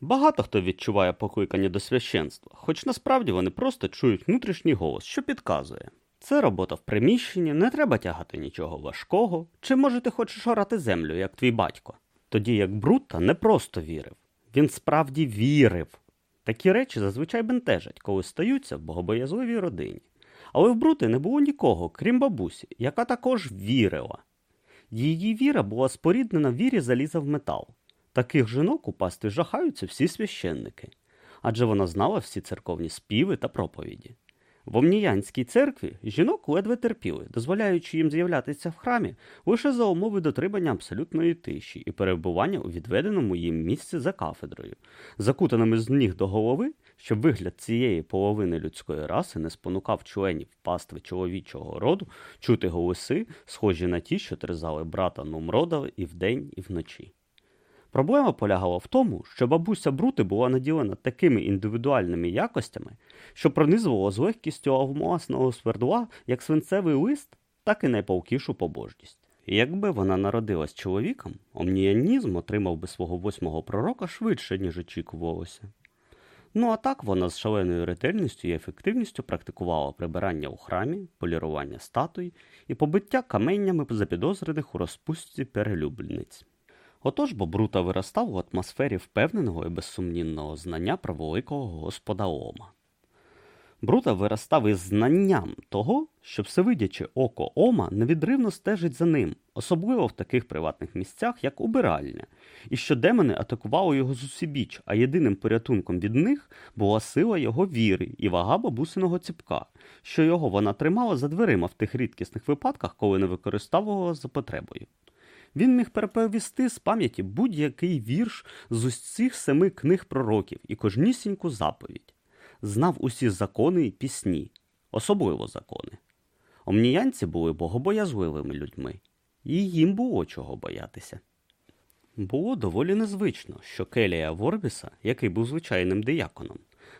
Багато хто відчуває покликання до священства, хоч насправді вони просто чують внутрішній голос, що підказує. Це робота в приміщенні, не треба тягати нічого важкого, чи може ти хочеш орати землю, як твій батько. Тоді як Брута не просто вірив, він справді вірив. Такі речі зазвичай бентежать, коли стаються в богобоязливій родині. Але в Брути не було нікого, крім бабусі, яка також вірила. Її віра була споріднена вірі заліза в метал. Таких жінок у пастві жахаються всі священники, адже вона знала всі церковні співи та проповіді. В Омніянській церкві жінок ледве терпіли, дозволяючи їм з'являтися в храмі лише за умови дотримання абсолютної тиші і перебування у відведеному їм місці за кафедрою, закутаними з ніг до голови, щоб вигляд цієї половини людської раси не спонукав членів пастви чоловічого роду чути голоси, схожі на ті, що терзали брата Нумрода і вдень, і вночі. Проблема полягала в тому, що бабуся Брути була наділена такими індивідуальними якостями, що пронизувала з легкістю власного свердла як свинцевий лист, так і найпалкішу побожність. Якби вона народилась чоловіком, омніянізм отримав би свого восьмого пророка швидше, ніж очікувалося. Ну а так вона з шаленою ретельністю і ефективністю практикувала прибирання у храмі, полірування статуй і побиття каменнями запідозрених у розпустці перелюблениць. Отож бо Брута виростав у атмосфері впевненого і безсумнівного знання про великого господа Ома. Брута виростав із знанням того, що всевидяче око Ома невідривно стежить за ним, особливо в таких приватних місцях, як убиральня, і що демони атакували його з усібіч, а єдиним порятунком від них була сила його віри і вага бабусиного ціпка, що його вона тримала за дверима в тих рідкісних випадках, коли не використовувала за потребою. Він міг переповісти з пам'яті будь-який вірш з усіх семи книг пророків і кожнісіньку заповідь, знав усі закони і пісні, особливо закони. Омніянці були богобоязливими людьми, і їм було чого боятися. Було доволі незвично, що келія Ворбіса, який був звичайним дияконом,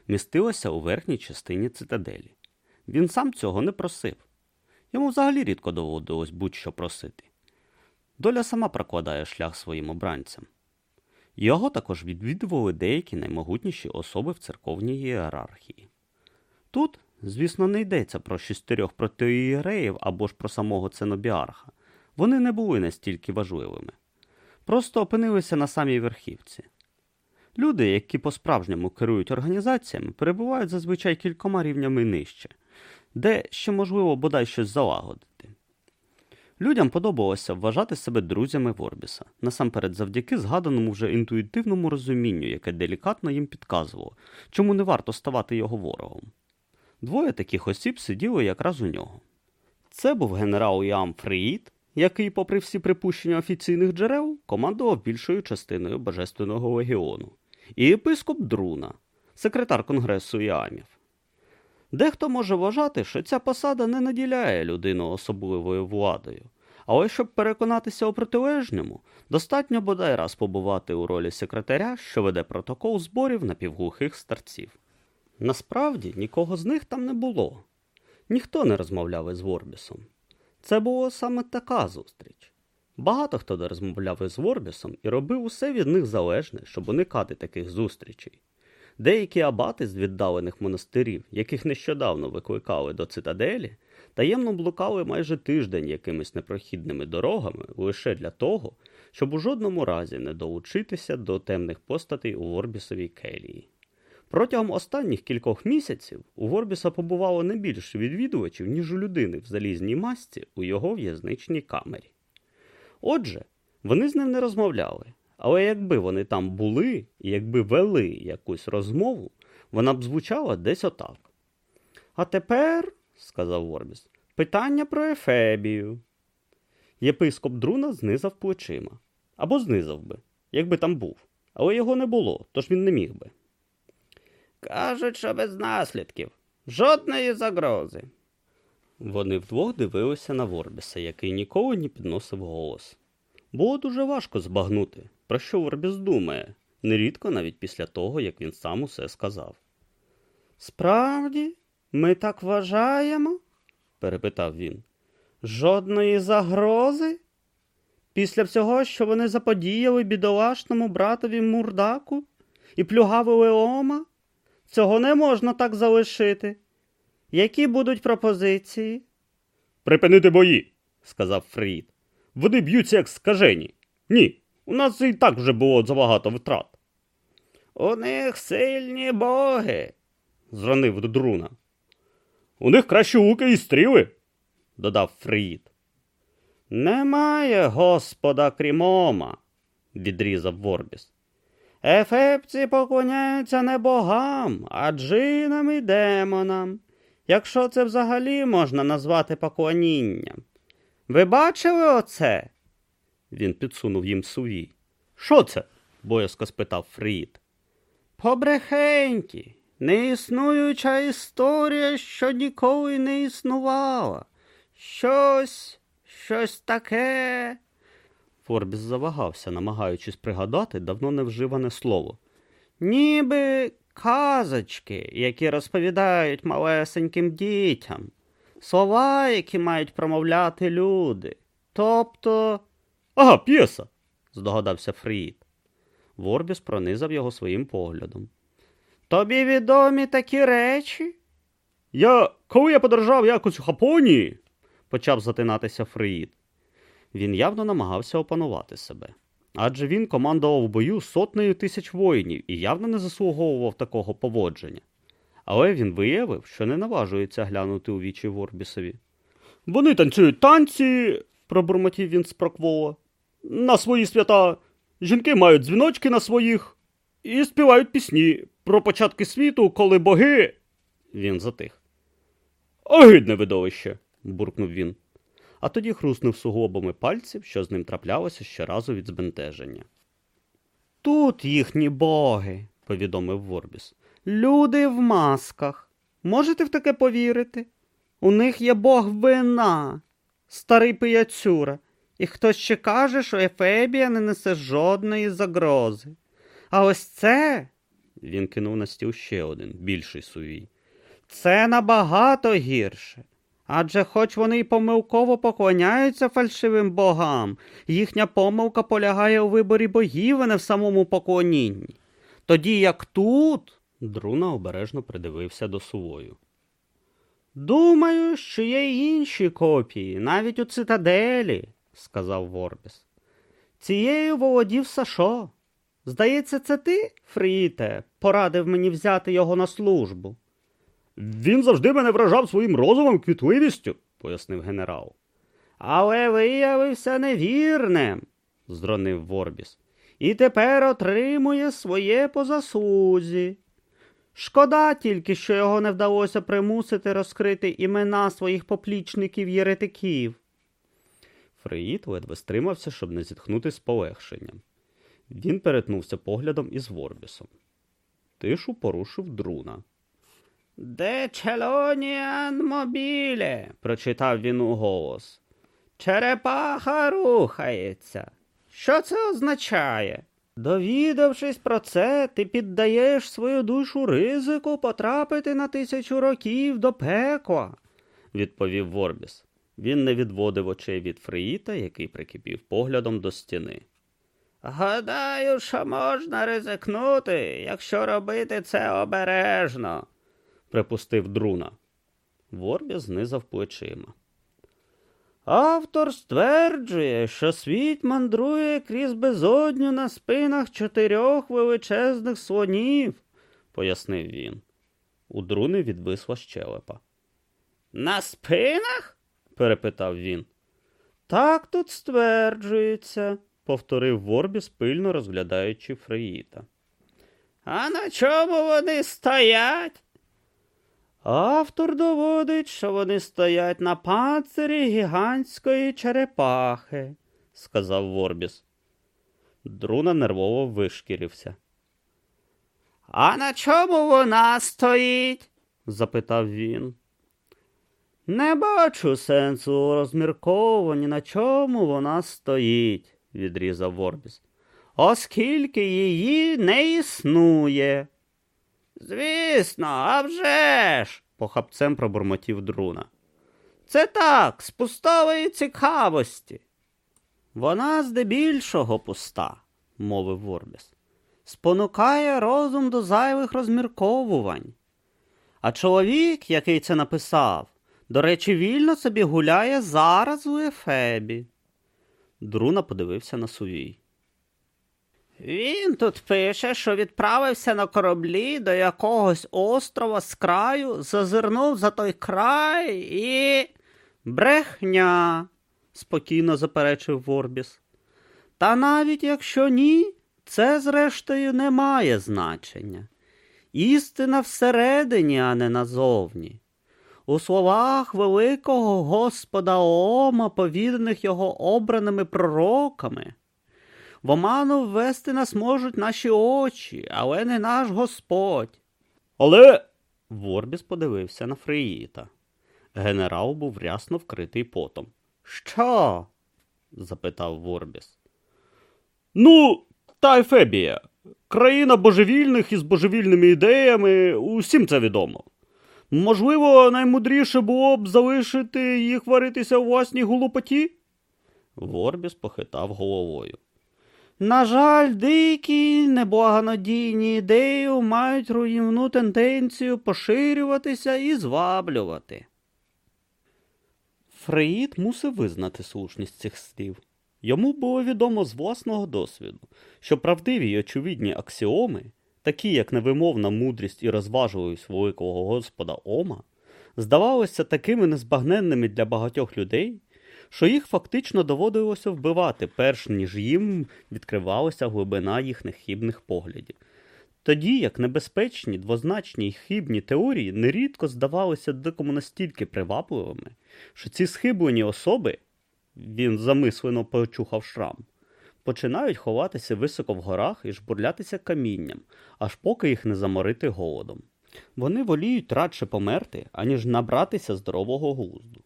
містилася у верхній частині цитаделі. Він сам цього не просив. Йому взагалі рідко доводилось будь-що просити. Доля сама прокладає шлях своїм обранцям. Його також відвідували деякі наймогутніші особи в церковній ієрархії. Тут, звісно, не йдеться про шістьорьох протиєреїв або ж про самого ценобіарха. Вони не були настільки важливими. Просто опинилися на самій верхівці. Люди, які по-справжньому керують організаціями, перебувають зазвичай кількома рівнями нижче, де ще можливо бодай щось залагодити. Людям подобалося вважати себе друзями Ворбіса, насамперед завдяки згаданому вже інтуїтивному розумінню, яке делікатно їм підказувало, чому не варто ставати його ворогом. Двоє таких осіб сиділи якраз у нього. Це був генерал Іам Фриїд, який, попри всі припущення офіційних джерел, командував більшою частиною Божественного легіону, і єпископ Друна, секретар Конгресу Іамів. Дехто може вважати, що ця посада не наділяє людину особливою владою, але щоб переконатися у протилежному, достатньо бодай раз побувати у ролі секретаря, що веде протокол зборів напівглухих старців. Насправді нікого з них там не було. Ніхто не розмовляв із Ворбісом. Це була саме така зустріч. Багато хто не розмовляв із Ворбісом і робив усе від них залежне, щоб уникати таких зустрічей. Деякі абати з віддалених монастирів, яких нещодавно викликали до цитаделі, таємно блукали майже тиждень якимись непрохідними дорогами лише для того, щоб у жодному разі не долучитися до темних постатей у Ворбісовій келії. Протягом останніх кількох місяців у Ворбіса побувало не більше відвідувачів, ніж у людини в залізній масці у його в'язничній камері. Отже, вони з ним не розмовляли, але якби вони там були і якби вели якусь розмову, вона б звучала десь отак. А тепер, сказав Ворбіс, питання про Ефебію. Єпископ Друна знизав плечима. Або знизав би, якби там був. Але його не було, тож він не міг би. Кажуть, що без наслідків. Жодної загрози. Вони вдвох дивилися на Ворбіса, який ніколи не підносив голос. Було дуже важко збагнути, про що Ворбіс думає, нерідко навіть після того, як він сам усе сказав. Справді, ми так вважаємо? перепитав він. Жодної загрози? Після всього, що вони заподіяли бідолашному братові Мурдаку? і плюгавий Леома? Цього не можна так залишити. Які будуть пропозиції? Припинити бої, сказав Фрід. Вони б'ються як скажені. Ні, у нас і так вже було забагато втрат. У них сильні боги, зронив Друна. У них кращі луки і стріли, додав Фрід. Немає господа крім Ома, відрізав Ворбіс. Ефепці поклоняються не богам, а джинам і демонам, якщо це взагалі можна назвати поклонінням. Ви бачили оце? Він підсунув їм сувій. Що це? боязко спитав Фрід. Побрехенькі, неіснуюча історія, що ніколи не існувала. Щось, щось таке. Форбіс завагався, намагаючись пригадати давно невживане слово. Ніби казочки, які розповідають малесеньким дітям, слова, які мають промовляти люди. Тобто. Ага, п'єса, здогадався Фрід. Ворбіс пронизав його своїм поглядом. Тобі відомі такі речі? Я, коли я подорожав якось у Хапонії, почав затинатися Фрід. Він явно намагався опанувати себе. Адже він командував в бою сотнею тисяч воїнів і явно не заслуговував такого поводження. Але він виявив, що не наважується глянути у вічі Ворбісові. Вони танцюють танці, пробурмотів він з проквола. На свої свята. Жінки мають дзвіночки на своїх і співають пісні про початки світу, коли боги. Він затих. Огидне видовище, буркнув він, а тоді хруснув суглобами пальців, що з ним траплялося щоразу від збентеження. Тут їхні боги, повідомив Ворбіс. Люди в масках. Можете в таке повірити? У них є бог вина, старий пияцюра, і хтось ще каже, що Ефебія не несе жодної загрози. А ось це. Він кинув на стіл ще один, більший сувій. Це набагато гірше. Адже хоч вони й помилково поклоняються фальшивим богам, їхня помилка полягає у виборі богів, а не в самому поклонінні. Тоді як тут. Друна обережно придивився до сувою. Думаю, що є й інші копії, навіть у цитаделі, сказав Ворбіс. Цією володів Сашо. Здається, це ти, Фріте, порадив мені взяти його на службу. Він завжди мене вражав своїм розумом квітливістю, пояснив генерал. Але виявився невірним, зронив Ворбіс, і тепер отримує своє по заслузі. Шкода тільки, що його не вдалося примусити розкрити імена своїх поплічників єретиків. Фреїд ледве стримався, щоб не зітхнути з полегшенням. Він перетнувся поглядом із Ворбісом. Тишу порушив друна. Де челоніан мобіле? прочитав він у голос. Черепаха рухається. Що це означає? Довідавшись про це, ти піддаєш свою душу ризику потрапити на тисячу років до пекла, відповів Ворбіс. Він не відводив очей від Фреїта, який прикипів поглядом до стіни. Гадаю, що можна ризикнути, якщо робити це обережно, припустив Друна. Ворбіс знизав плечима. Автор стверджує, що світ мандрує крізь безодню на спинах чотирьох величезних слонів, пояснив він. У Друни відвисла щелепа. На спинах? Перепитав він. Так тут стверджується, повторив Ворбіс, пильно розглядаючи Фреїта. А на чому вони стоять? Автор доводить, що вони стоять на панцирі гігантської черепахи, сказав Ворбіс. Друна нервово вишкірився. А на чому вона стоїть? запитав він. Не бачу сенсу у розмірковані, на чому вона стоїть, відрізав Ворбіс, оскільки її не існує. Звісно, а вже ж, похапцем пробурмотів Друна. Це так, з пустової цікавості. Вона здебільшого пуста, мовив Ворбіс. спонукає розум до зайвих розмірковувань. А чоловік, який це написав, до речі, вільно собі гуляє зараз у Ефебі. Друна подивився на сувій. Він тут пише, що відправився на кораблі до якогось острова з краю, зазирнув за той край і. Брехня, спокійно заперечив Ворбіс. Та навіть якщо ні, це, зрештою, не має значення. Істина всередині, а не назовні. У словах великого Господа Ома, повірених його обраними пророками. В оману ввести нас можуть наші очі, але не наш Господь. Але. Ворбіс подивився на Фреїта. Генерал був рясно вкритий потом. Що? запитав Ворбіс. Ну, та Ефебія. Країна божевільних із божевільними ідеями, усім це відомо. Можливо, наймудріше було б залишити їх варитися у власній глупоті? Ворбіс похитав головою. На жаль, дикі неблагонадійні ідеї мають руйнівну тенденцію поширюватися і зваблювати. Фреїд мусив визнати слушність цих слів. Йому було відомо з власного досвіду, що правдиві й очевидні аксіоми, такі як невимовна мудрість і розважливість великого Господа Ома, здавалися такими незбагненними для багатьох людей, що їх фактично доводилося вбивати, перш ніж їм відкривалася глибина їхніх хибних поглядів. Тоді як небезпечні, двозначні й хибні теорії нерідко здавалися декому настільки привабливими, що ці схиблені особи, він замислено почухав шрам, починають ховатися високо в горах і жбурлятися камінням, аж поки їх не заморити голодом. Вони воліють радше померти, аніж набратися здорового глузду.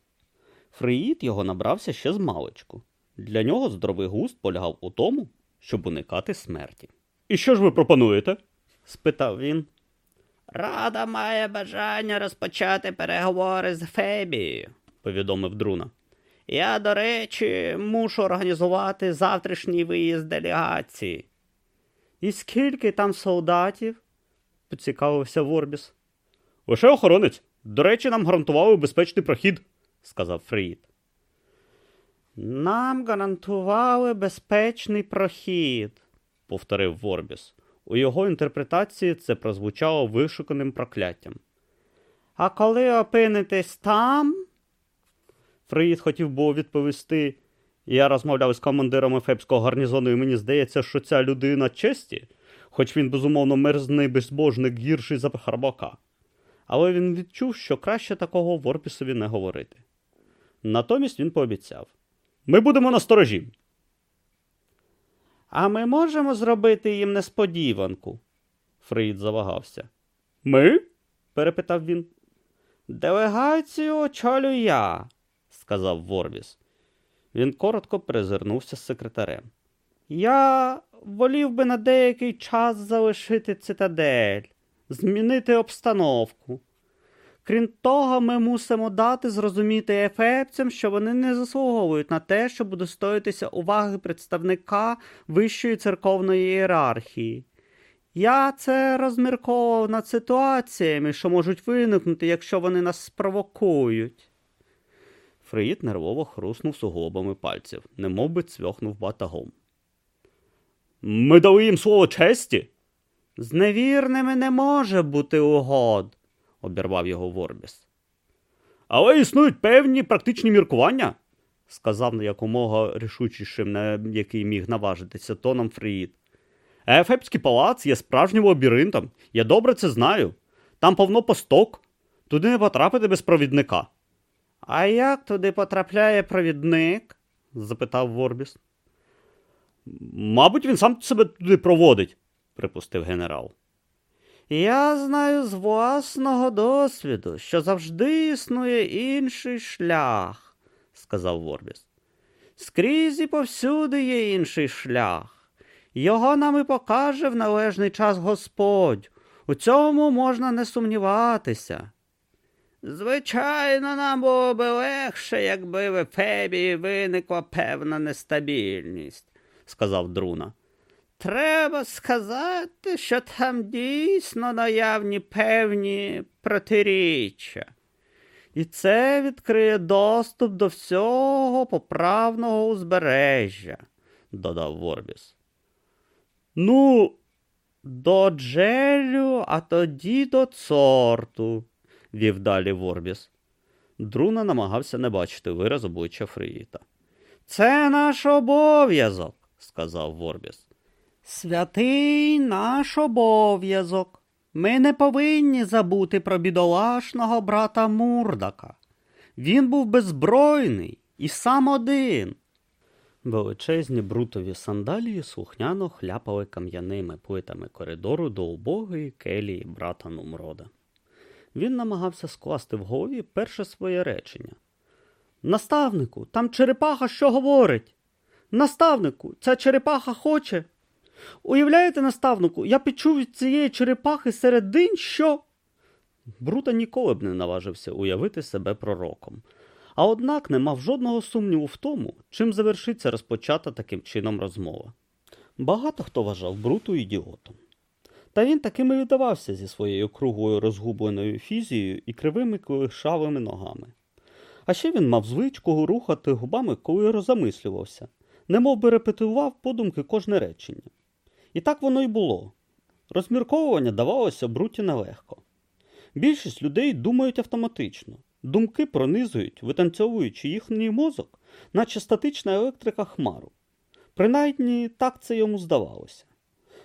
Фреїд його набрався ще з маличку. Для нього здоровий глузд полягав у тому, щоб уникати смерті. І що ж ви пропонуєте? спитав він. Рада має бажання розпочати переговори з Фебією, повідомив Друна. Я, до речі, мушу організувати завтрашній виїзд делегації. І скільки там солдатів? поцікавився Ворбіс. Лише охоронець. До речі, нам гарантували безпечний прохід, сказав Фрід. Нам гарантували безпечний прохід, повторив Ворбіс. У його інтерпретації це прозвучало вишуканим прокляттям. А коли опинитесь там. Фрід хотів було відповісти. Я розмовляв з командиром ефепського гарнізону, і мені здається, що ця людина честі, хоч він, безумовно, мерзний безбожник гірший за Харбака. Але він відчув, що краще такого Ворпісові не говорити. Натомість він пообіцяв Ми будемо на сторожі. А ми можемо зробити їм несподіванку? Фрід завагався. Ми? перепитав він. Делегацію очолю я, сказав Ворвіс. Він коротко перезирнувся з секретарем. Я волів би на деякий час залишити цитадель, змінити обстановку. Крім того, ми мусимо дати зрозуміти ефепцям, що вони не заслуговують на те, щоб удостоїтися уваги представника вищої церковної ієрархії. Я це розмірковував над ситуаціями, що можуть виникнути, якщо вони нас спровокують. Фреїд нервово хруснув суглобами пальців, немов би цвьохнув батагом. Ми дали їм слово честі? З невірними не може бути угод, обірвав його Ворбіс. Але існують певні практичні міркування, сказав якомога рішучішим, на який міг наважитися тоном Фреїд. Ефепський палац є справжнім лабіринтом. Я добре це знаю. Там повно посток. Туди не потрапити без провідника. А як туди потрапляє провідник? запитав Ворбіс. Мабуть, він сам себе туди проводить, припустив генерал. Я знаю з власного досвіду, що завжди існує інший шлях, сказав Ворбіс. Скрізь і повсюди є інший шлях. Його нам і покаже в належний час Господь. У цьому можна не сумніватися. Звичайно, нам було би легше, якби в Ефебії виникла певна нестабільність, сказав Друна. Треба сказати, що там дійсно наявні певні протиріччя. І це відкриє доступ до всього поправного узбережжя, додав Ворбіс. Ну, до джелю, а тоді до цорту, вів далі Ворбіс. Друна намагався не бачити вираз обличчя Фриїта. Це наш обов'язок, сказав Ворбіс. Святий наш обов'язок. Ми не повинні забути про бідолашного брата Мурдака. Він був беззбройний і сам один. Величезні брутові сандалії слухняно хляпали кам'яними плитами коридору до убогої келії брата Нумрода. Він намагався скласти в голові перше своє речення. Наставнику, там черепаха що говорить? Наставнику, ця черепаха хоче. Уявляєте, наставнику, я почув від цієї черепахи серед день, що. Брута ніколи б не наважився уявити себе пророком, а однак не мав жодного сумніву в тому, чим завершиться розпочата таким чином розмова. Багато хто вважав Бруту ідіотом. Та він таким і видавався зі своєю круглою розгубленою фізією і кривими колишавими ногами. А ще він мав звичку рухати губами, коли розамислювався, немов би репетував подумки кожне речення. І так воно й було. Розмірковування давалося Бруті нелегко. Більшість людей думають автоматично, думки пронизують, витанцьовуючи їхній мозок, наче статична електрика хмару. Принаймні так це йому здавалося.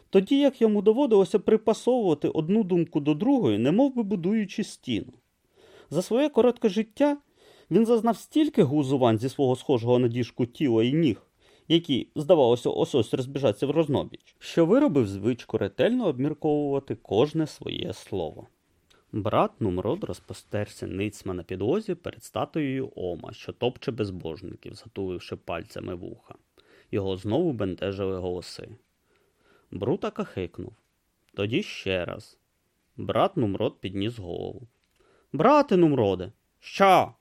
Тоді як йому доводилося припасовувати одну думку до другої, немов би будуючи стіну. За своє коротке життя він зазнав стільки гузувань зі свого схожого на діжку тіла і ніг, які, здавалося, ось ось розбіжаться в рознобіч, що виробив звичку ретельно обмірковувати кожне своє слово. Брат Нумрод розпостерся ницьма на підлозі перед статуєю Ома, що топче безбожників, затуливши пальцями вуха. Його знову бентежили голоси. Брута кахикнув. Тоді ще раз. Брат Нумрод підніс голову. Брате Нумроде, що?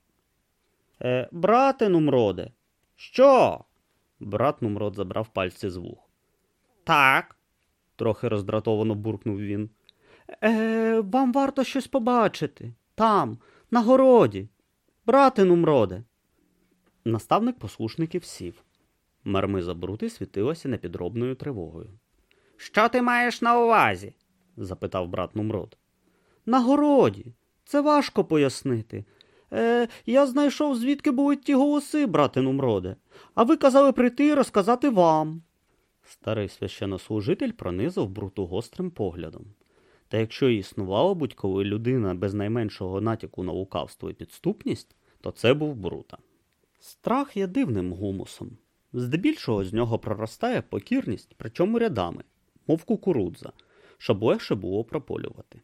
Е, брате Нумроде, що? Брат Нумрод забрав пальці з вух. Так, трохи роздратовано буркнув він. Е, вам варто щось побачити. Там, на городі. Брате Нумроде. Наставник послушників сів. Мармиза Брути світилася непідробною тривогою. Що ти маєш на увазі? запитав брат Нумрод. На городі. Це важко пояснити. Е, Я знайшов, звідки були ті голоси, брате Нумроде, а ви казали прийти і розказати вам. Старий священнослужитель пронизав бруту гострим поглядом. Та якщо існувала будь-коли людина без найменшого натяку на лукавство і підступність, то це був брута. Страх є дивним гумусом. Здебільшого з нього проростає покірність, причому рядами, мов кукурудза, щоб легше було прополювати.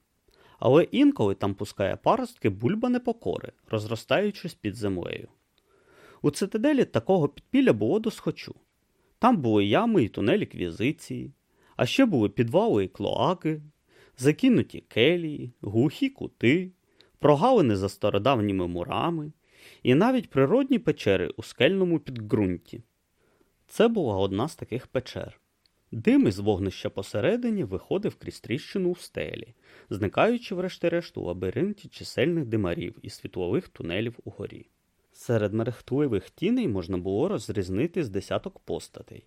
Але інколи там пускає паростки бульба непокори, розростаючись під землею. У цитаделі такого підпілля було досхочу. Там були ями і тунелі квізиції, а ще були підвали і клоаки, закинуті келії, глухі кути, прогалини за стародавніми мурами і навіть природні печери у скельному підґрунті. Це була одна з таких печер. Дим із вогнища посередині виходив крізь тріщину в стелі, зникаючи врешті-решт у лабіринті чисельних димарів і світлових тунелів угорі. Серед мерехтливих тіней можна було розрізнити з десяток постатей.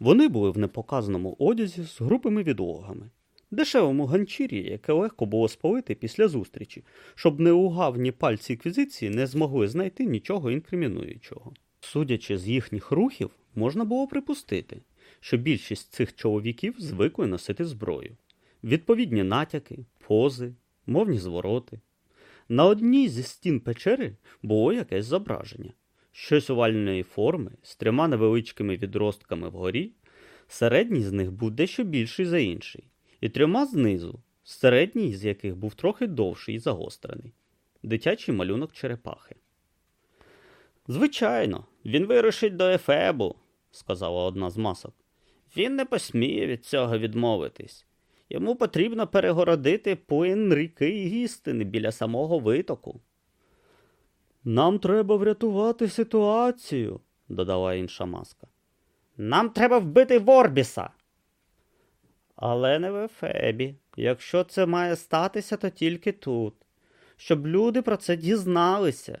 Вони були в непоказаному одязі з грубими відлогами, дешевому ганчір'ї, яке легко було спалити після зустрічі, щоб неугавні пальці квізиції не змогли знайти нічого інкримінуючого. Судячи з їхніх рухів, можна було припустити, що більшість цих чоловіків звикли носити зброю, відповідні натяки, пози, мовні звороти. На одній зі стін печери було якесь зображення, щось овальної форми з трьома невеличкими відростками вгорі, середній з них був дещо більший за інший, і трьома знизу, середній з яких був трохи довший і загострений, дитячий малюнок черепахи. Звичайно, він вирушить до Ефебу, сказала одна з масок. Він не посміє від цього відмовитись. Йому потрібно перегородити плин ріки Гістини біля самого витоку. Нам треба врятувати ситуацію, додала інша маска. Нам треба вбити Ворбіса. Але не в Ефебі. Якщо це має статися, то тільки тут. Щоб люди про це дізналися,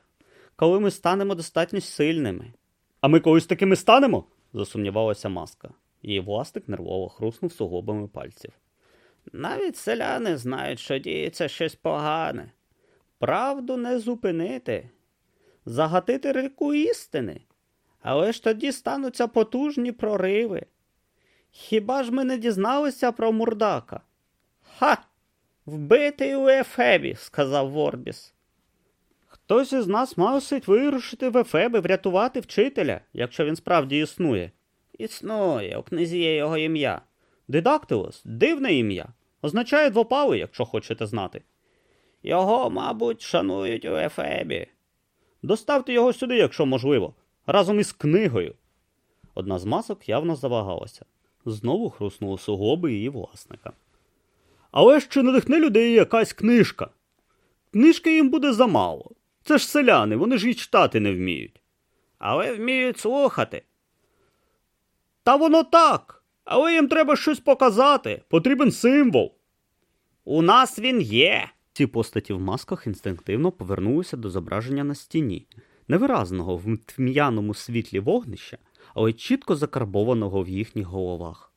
коли ми станемо достатньо сильними. А ми колись такими станемо? засумнівалася маска. Її власник нервово хруснув суглобами пальців. Навіть селяни знають, що діється щось погане. Правду не зупинити, загатити реку істини. Але ж тоді стануться потужні прориви. Хіба ж ми не дізналися про Мурдака? Ха! Вбитий у Ефебі, сказав Ворбіс. Хтось із нас мусить вирушити в Ефеби врятувати вчителя, якщо він справді існує. Існує, у книзі є його ім'я. Дидактилос дивне ім'я. Означає двопалий, якщо хочете знати. Його, мабуть, шанують у Ефебі. Доставте його сюди, якщо можливо, разом із книгою. Одна з масок явно завагалася. Знову хруснули суглоби її власника. Але ж чи надихне людей якась книжка? Книжки їм буде замало. Це ж селяни, вони ж і читати не вміють. Але вміють слухати. Та воно так. Але їм треба щось показати. Потрібен символ. У нас він є. Ці постаті в масках інстинктивно повернулися до зображення на стіні, невиразного в тьмяному світлі вогнища, але чітко закарбованого в їхніх головах.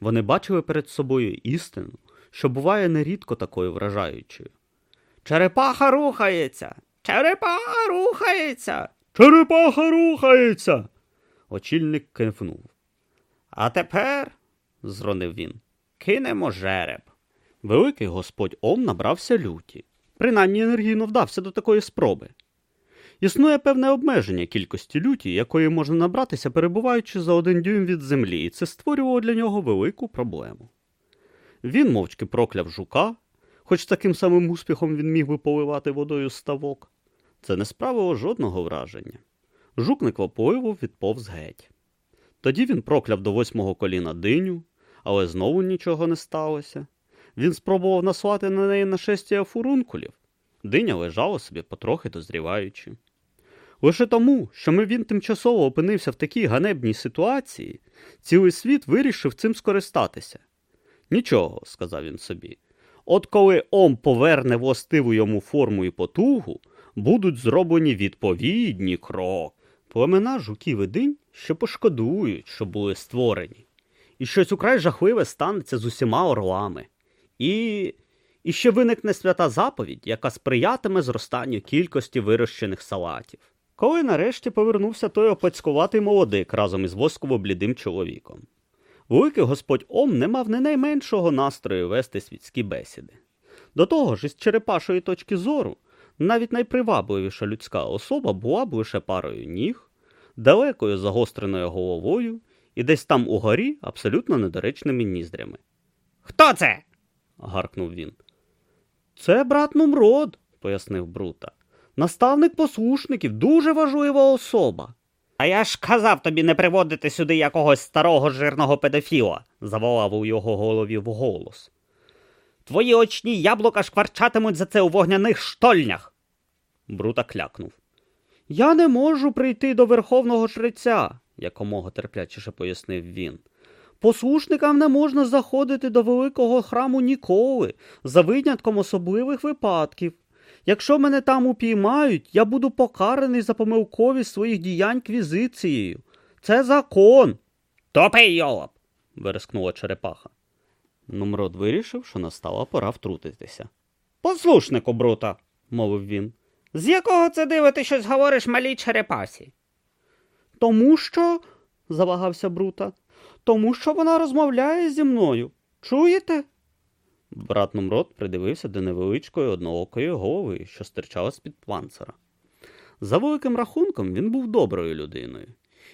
Вони бачили перед собою істину, що буває нерідко такою вражаючою. Черепаха рухається! Черепаха рухається! Черепаха рухається! Очільник кивнув. А тепер, зронив він, кинемо жереб. Великий господь Ом набрався люті. Принаймні енергійно вдався до такої спроби. Існує певне обмеження кількості люті, якої можна набратися, перебуваючи за один дюйм від землі, і це створювало для нього велику проблему. Він мовчки прокляв жука, хоч таким самим успіхом він міг би поливати водою ставок. Це не справило жодного враження. Жук неквапливо відповз геть. Тоді він прокляв до восьмого коліна диню, але знову нічого не сталося. Він спробував наслати на неї нашестя фурункулів. Диня лежала собі потрохи дозріваючи. Лише тому, що ми він тимчасово опинився в такій ганебній ситуації, цілий світ вирішив цим скористатися. Нічого, сказав він собі. От коли Ом поверне властиву йому форму і потугу, будуть зроблені відповідні кроки. Племена жуків і динь що пошкодують, що були створені. І щось украй жахливе станеться з усіма орлами. І і ще виникне свята заповідь, яка сприятиме зростанню кількості вирощених салатів. Коли нарешті повернувся той опацькуватий молодик разом із восково блідим чоловіком. Великий господь Ом не мав не найменшого настрою вести світські бесіди. До того ж, із черепашої точки зору, навіть найпривабливіша людська особа була б лише парою ніг, далекою загостреною головою і десь там угорі абсолютно недоречними ніздрями. Хто це? гаркнув він. Це брат Нумрод, пояснив Брута. Наставник послушників, дуже важлива особа. А я ж казав тобі не приводити сюди якогось старого жирного педофіла, заволав у його голові вголос. Твої очні яблука шкварчатимуть за це у вогняних штольнях. Брута клякнув. Я не можу прийти до верховного жреця, якомога терплячіше пояснив він. Послушникам не можна заходити до великого храму ніколи, за винятком особливих випадків. Якщо мене там упіймають, я буду покараний за помилковість своїх діянь квізицією. Це закон. Топи, йолоп. верескнула черепаха. Нумрод вирішив, що настала пора втрутитися. Послушнику, брута, мовив він. З якого це дива ти щось говориш малій черепасі? Тому що, завагався Брута, тому що вона розмовляє зі мною. Чуєте? Брат Нумрод придивився до невеличкої одноокої голови, що стирчала з-під панцира. За великим рахунком, він був доброю людиною.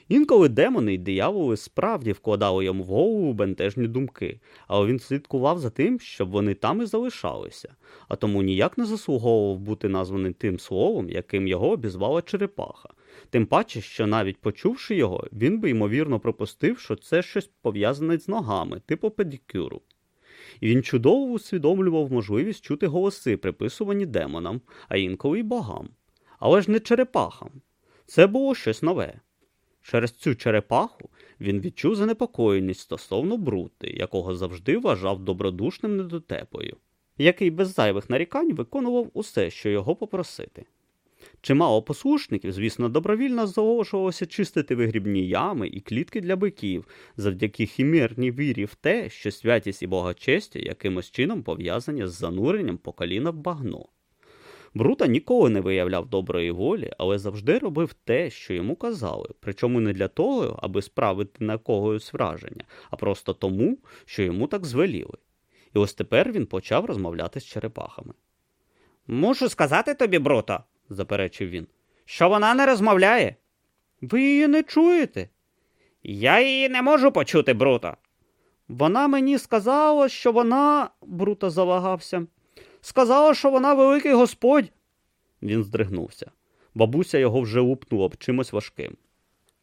Інколи демони й дияволи справді вкладали йому в голову бентежні думки, але він слідкував за тим, щоб вони там і залишалися, а тому ніяк не заслуговував бути названий тим словом, яким його обізвала черепаха. Тим паче, що навіть почувши його, він би ймовірно припустив, що це щось пов'язане з ногами, типу педикюру. І він чудово усвідомлював можливість чути голоси, приписувані демонам, а інколи й богам. Але ж не черепахам. Це було щось нове. Через цю черепаху Він відчув занепокоєність стосовно брути, якого завжди вважав добродушним недотепою, який без зайвих нарікань виконував усе, що його попросити. Чимало послушників, звісно, добровільно зголошувалося чистити вигрібні ями і клітки для биків, завдяки хімерній вірі в те, що святість і богачестя якимось чином пов'язані з зануренням по коліна в багно. Брута ніколи не виявляв доброї волі, але завжди робив те, що йому казали, причому не для того, аби справити на когось враження, а просто тому, що йому так звеліли. І ось тепер він почав розмовляти з черепахами. Мушу сказати тобі, Бруто, заперечив він. що вона не розмовляє. Ви її не чуєте? Я її не можу почути, Бруто. Вона мені сказала, що вона. Бруто завагався. Сказала, що вона великий господь. Він здригнувся. Бабуся його вже лупнула б чимось важким.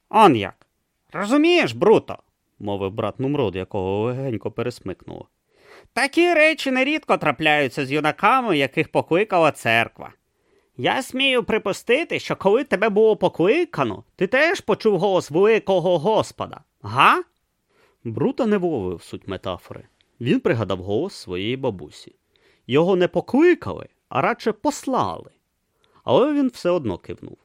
Он як. Розумієш, Бруто? мовив брат Нумрод, якого легенько пересмикнуло. Такі речі нерідко трапляються з юнаками, яких покликала церква. Я смію припустити, що коли тебе було покликано, ти теж почув голос великого Господа, га? Брута не вловив суть метафори. Він пригадав голос своєї бабусі. Його не покликали, а радше послали. Але він все одно кивнув.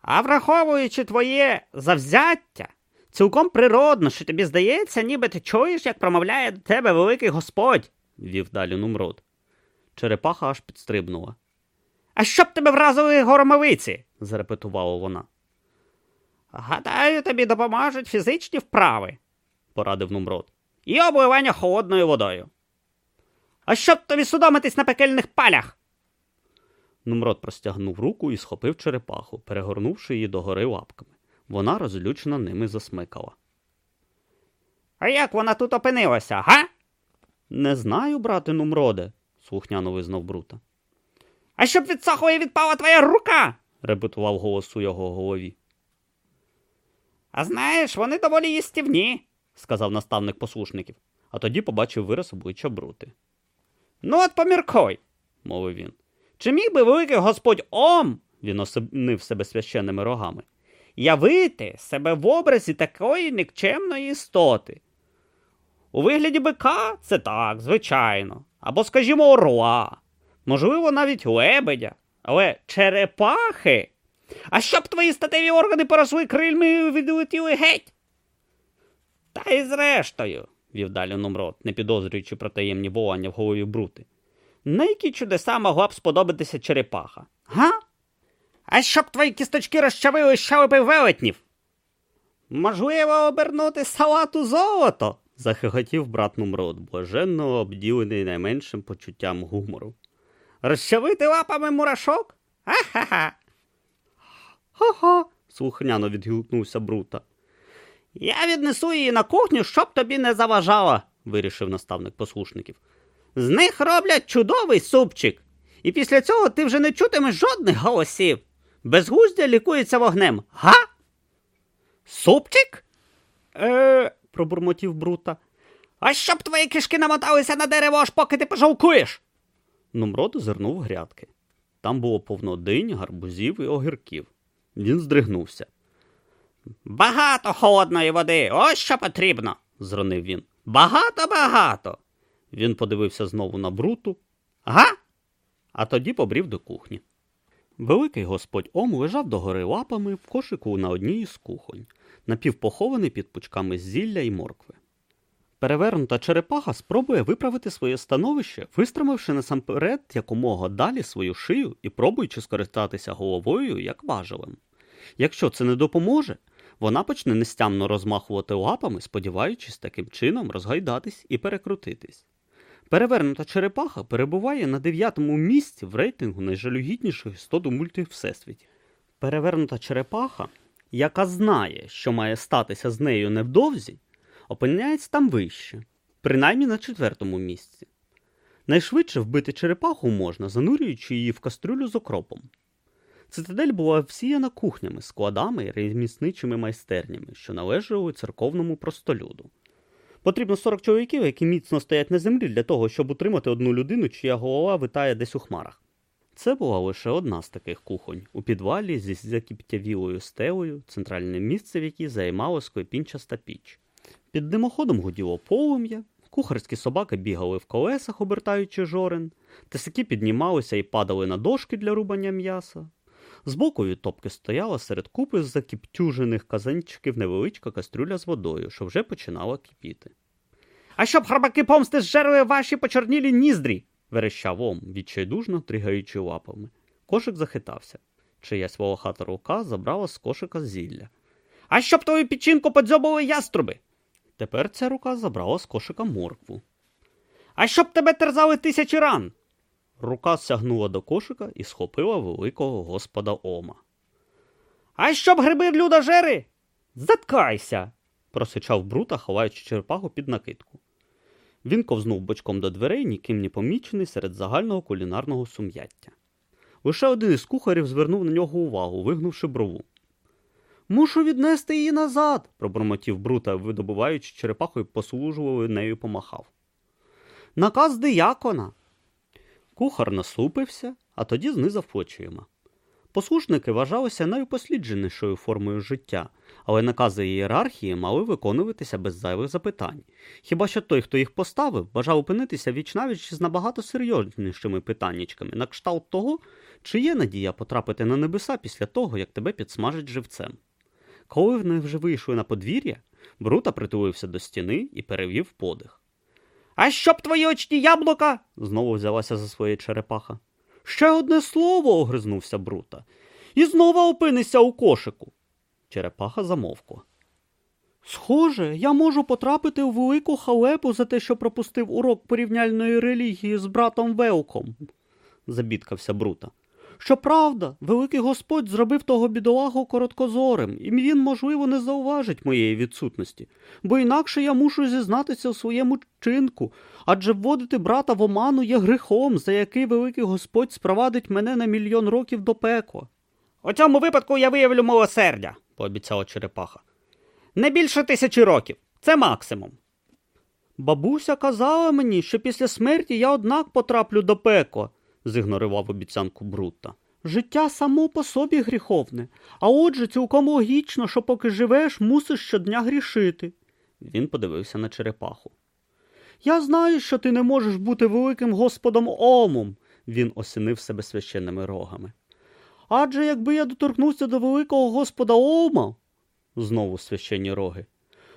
А враховуючи твоє завзяття, цілком природно, що тобі здається, ніби ти чуєш, як промовляє до тебе великий Господь. вів далі Нумрод. Черепаха аж підстрибнула. А щоб тебе вразили громовиці? зарепетувала вона. Гадаю, тобі допоможуть фізичні вправи порадив Нумрод. і обливання холодною водою. А щоб тобі судомитись на пекельних палях? Нумрод простягнув руку і схопив черепаху, перегорнувши її догори лапками. Вона розлючено ними засмикала. А як вона тут опинилася, га? Не знаю, брате Нумроде, слухняно визнав Брута. А щоб від сахої відпала твоя рука? репетував голос у його голові. А знаєш, вони доволі їстівні. сказав наставник послушників, а тоді побачив вираз обличчя Брути. Ну от поміркуй, мовив він. чи міг би великий господь Ом Він осенив себе священними рогами. явити себе в образі такої нікчемної істоти? У вигляді бика це так, звичайно. Або, скажімо, орла, можливо, навіть лебедя, але черепахи. А щоб твої статеві органи поросли крильми і відлетіли геть. Та й зрештою, вів далі Нумрод, не підозрюючи про таємні волання в голові Брути. на які чудеса могла б сподобатися черепаха? Га? А щоб твої кісточки розчавили щелепи велетнів? Можливо, обернути салат у золото? захихотів брат Нумрод, блаженно обділений найменшим почуттям гумору. Розчавити лапами мурашок? Ха-ха-ха. Ха-ха. слухняно відгукнувся Брута. Я віднесу її на кухню, щоб тобі не заважала, вирішив наставник послушників. З них роблять чудовий супчик. І після цього ти вже не чутимеш жодних голосів. Безгуздя лікується вогнем. Га? Супчик? Е, пробурмотів Брута. А щоб твої кишки намоталися на дерево, аж поки ти пожалкуєш. Нумрод озирнув грядки. Там було повно динь, гарбузів і огірків. Він здригнувся. Багато холодної води, ось що потрібно, зронив він. Багато-багато. Він подивився знову на бруту, Га? а тоді побрів до кухні. Великий господь Ом лежав догори лапами в кошику на одній із кухонь, напівпохований під пучками зілля і моркви. Перевернута черепаха спробує виправити своє становище, вистромивши насамперед якомога далі свою шию і пробуючи скористатися головою як важелем. Якщо це не допоможе, вона почне нестямно розмахувати лапами, сподіваючись таким чином розгайдатись і перекрутитись. Перевернута черепаха перебуває на дев'ятому місці в рейтингу найжалюгідніших істот мульти всесвіті. Перевернута черепаха, яка знає, що має статися з нею невдовзі, опиняється там вище, принаймні на четвертому місці. Найшвидше вбити черепаху можна, занурюючи її в кастрюлю з окропом. Цитадель була всіяна кухнями, складами і ремісничими майстернями, що належали церковному простолюду. Потрібно 40 чоловіків, які міцно стоять на землі для того, щоб утримати одну людину, чия голова витає десь у хмарах. Це була лише одна з таких кухонь у підвалі зі закіптявілою стелею, центральне місце в якій займала склепінчаста піч. Під димоходом гуділо полум'я, кухарські собаки бігали в колесах, обертаючи жорен, тисаки піднімалися і падали на дошки для рубання м'яса. Збоку від топки стояла серед купи закіптюжених казанчиків невеличка кастрюля з водою, що вже починала кипіти. А щоб хробаки помсти зжерли ваші почорнілі ніздрі. верещав Ом, відчайдужно тригаючи лапами. Кошик захитався. Чиясь волохата рука забрала з кошика зілля. А щоб твою печінку подзьобували яструби. Тепер ця рука забрала з кошика моркву. А щоб тебе терзали тисячі ран. Рука сягнула до кошика і схопила великого господа Ома. А щоб гриби людожери? Заткайся. просичав Брута, ховаючи черепаху під накидку. Він ковзнув бочком до дверей, ніким не помічений серед загального кулінарного сум'яття. Лише один із кухарів звернув на нього увагу, вигнувши брову. Мушу віднести її назад, пробормотів Брута, видобуваючи черепаху і послужливою нею помахав. Наказ диякона. Кухар насупився, а тоді знизав плечима. Послушники вважалися найупослідженішою формою життя, але накази ієрархії мали виконуватися без зайвих запитань. Хіба що той, хто їх поставив, бажав опинитися вічнавіч з набагато серйознішими питаннячками, на кшталт того, чи є надія потрапити на небеса після того, як тебе підсмажать живцем. Коли вони вже вийшли на подвір'я, Брута притулився до стіни і перевів подих. А щоб твої очні яблука? Знову взялася за своє черепаха. Ще одне слово, огризнувся Брута. І знову опинися у кошику. Черепаха замовкла. Схоже, я можу потрапити у велику халепу за те, що пропустив урок порівняльної релігії з братом Велком, забідкався Брута. Щоправда, великий Господь зробив того бідолагу короткозорим, і він, можливо, не зауважить моєї відсутності, бо інакше я мушу зізнатися у своєму чинку, адже вводити брата в оману є грехом, за який великий Господь спровадить мене на мільйон років до пекла. У цьому випадку я виявлю милосердя, пообіцяла черепаха. Не більше тисячі років. Це максимум. Бабуся казала мені, що після смерті я однак потраплю до пекла, зігнорував обіцянку Брута. Життя само по собі гріховне, а отже, цілком логічно, що поки живеш, мусиш щодня грішити. Він подивився на черепаху. Я знаю, що ти не можеш бути великим господом Омом, він осінив себе священними рогами. Адже якби я доторкнувся до великого господа Ома, знову священні роги,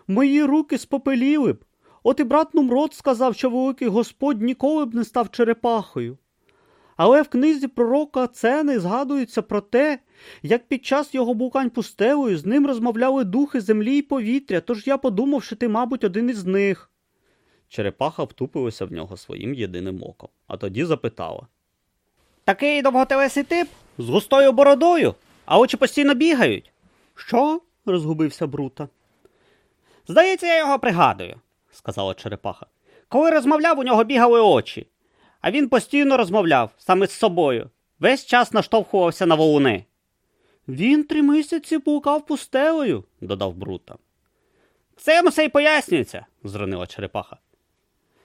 мої руки спопеліли б. От і брат Нумрод сказав, що великий Господь ніколи б не став черепахою. Але в книзі пророка Цени згадується про те, як під час його блукань пустелею з ним розмовляли духи землі і повітря, тож я подумав, що ти, мабуть, один із них. Черепаха втупилася в нього своїм єдиним оком, а тоді запитала. Такий довготелесий тип з густою бородою, а очі постійно бігають. Що? розгубився Брута. Здається, я його пригадую, сказала черепаха. Коли розмовляв, у нього бігали очі, а він постійно розмовляв саме з собою. Весь час наштовхувався на волуни. Він три місяці блукав пустелею, додав Брута. Цим все й пояснюється, зронила черепаха.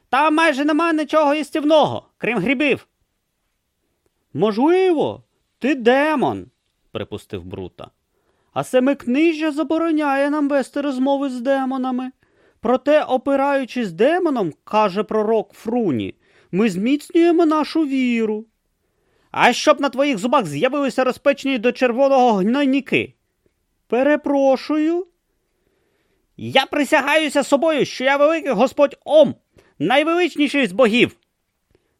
Там майже нема нічого їстівного, крім грибів. Можливо, ти демон, припустив Брута. А семикнижжя забороняє нам вести розмови з демонами. Проте, опираючись демоном, каже пророк Фруні, ми зміцнюємо нашу віру. А щоб на твоїх зубах з'явилися розпечені до червоного гнойники. Перепрошую. Я присягаюся собою, що я великий господь Ом, найвеличніший з богів.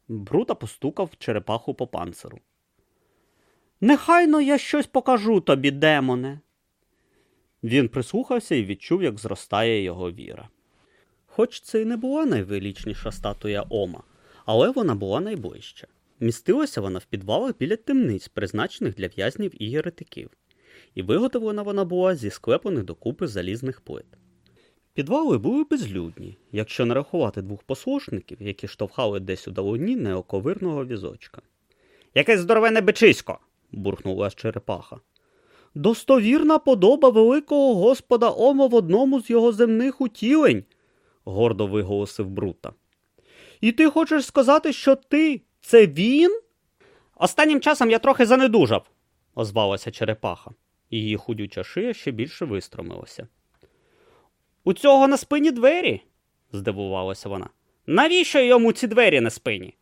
Брута постукав черепаху по панциру. Нехайно я щось покажу тобі, демоне. Він прислухався і відчув, як зростає його віра. Хоч це й не була найвеличніша статуя Ома, але вона була найближча. Містилася вона в підвалах біля темниць, призначених для в'язнів і єретиків, і виготовлена вона була зі склепаних докупи залізних плит. Підвали були безлюдні, якщо не рахувати двох послушників, які штовхали десь у далині неоковирного візочка. Якесь здоровене бичисько, бурхнула черепаха. Достовірна подоба великого господа Ома в одному з його земних утілень, гордо виголосив Брута. І ти хочеш сказати, що ти це він? Останнім часом я трохи занедужав, озвалася черепаха. Її худюча шия ще більше вистромилася. У цього на спині двері? здивувалася вона. Навіщо йому ці двері на спині?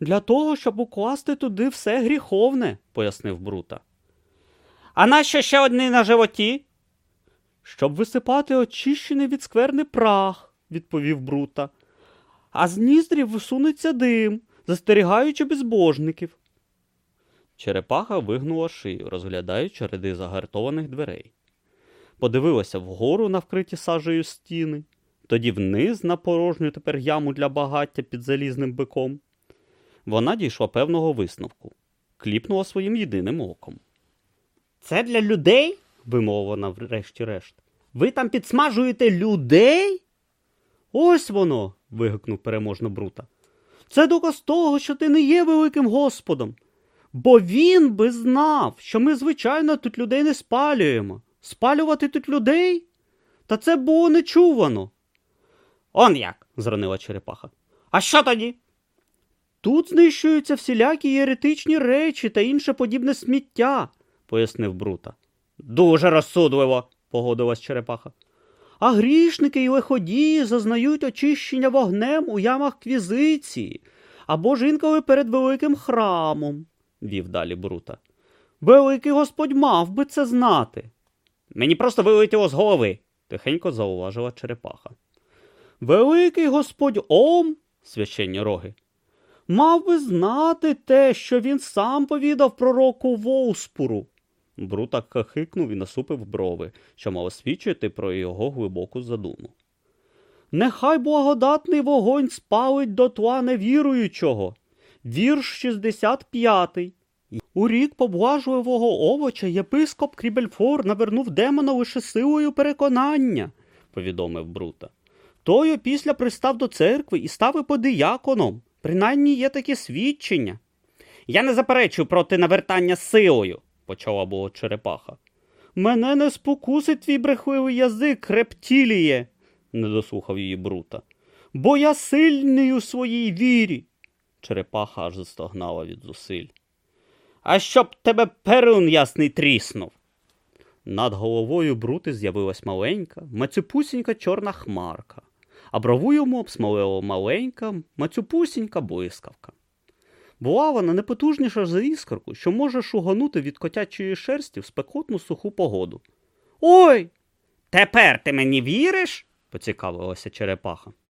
Для того, щоб укласти туди все гріховне, пояснив Брута. А нащо ще одні на животі? Щоб висипати очищений від скверни прах, відповів Брута. А з ніздрів висунеться дим, застерігаючи безбожників. Черепаха вигнула шию, розглядаючи ряди загартованих дверей. Подивилася вгору на вкриті сажею стіни, тоді вниз на порожню тепер яму для багаття під залізним биком. Вона дійшла певного висновку, кліпнула своїм єдиним оком. Це для людей? вимовила вона врешті-решт. Ви там підсмажуєте людей? Ось воно. Вигукнув переможно Брута. Це доказ того, що ти не є великим господом. Бо він би знав, що ми, звичайно, тут людей не спалюємо. Спалювати тут людей? Та це було нечувано. Он як, зранила черепаха. А що тоді? Тут знищуються всілякі єретичні речі та інше подібне сміття, пояснив Брута. Дуже розсудливо, погодилась черепаха. А грішники і лиходії зазнають очищення вогнем у ямах квізиції або ж інколи перед великим храмом, вів далі Брута. Великий господь мав би це знати. Мені просто вилетіло з голови, тихенько зауважила черепаха. Великий господь Ом, священні роги, мав би знати те, що він сам повідав пророку Воуспуру. Брута кахикнув і насупив брови, що мало свідчити про його глибоку задуму. Нехай благодатний вогонь спалить до тла невіруючого. Вірш 65. У рік поблажливого овоча єпископ Крібельфор навернув демона лише силою переконання, повідомив Брута. Той опісля пристав до церкви і став іподіяконом. Принаймні є такі свідчення. Я не заперечую проти навертання силою, почала було черепаха. Мене не спокусить твій брехливий язик, рептіліє, не дослухав її Брута. Бо я сильний у своїй вірі. Черепаха аж застогнала від зусиль. А щоб тебе перун ясний тріснув. Над головою Брути з'явилась маленька, мацюпусінька чорна хмарка, а брову йому обсмалила маленька, мацюпусінька блискавка. Була вона не потужніша за іскорку, що може шуганути від котячої шерсті в спекотну суху погоду. Ой! Тепер ти мені віриш? поцікавилася черепаха.